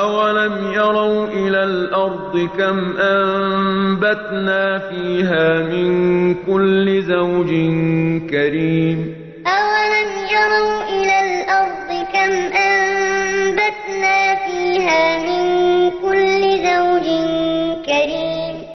أَوَلَمْ يَرَوْا إِلَى الْأَرْضِ كَمْ أَنبَتْنَا فِيهَا مِن كُلِّ زَوْجٍ كَرِيمٍ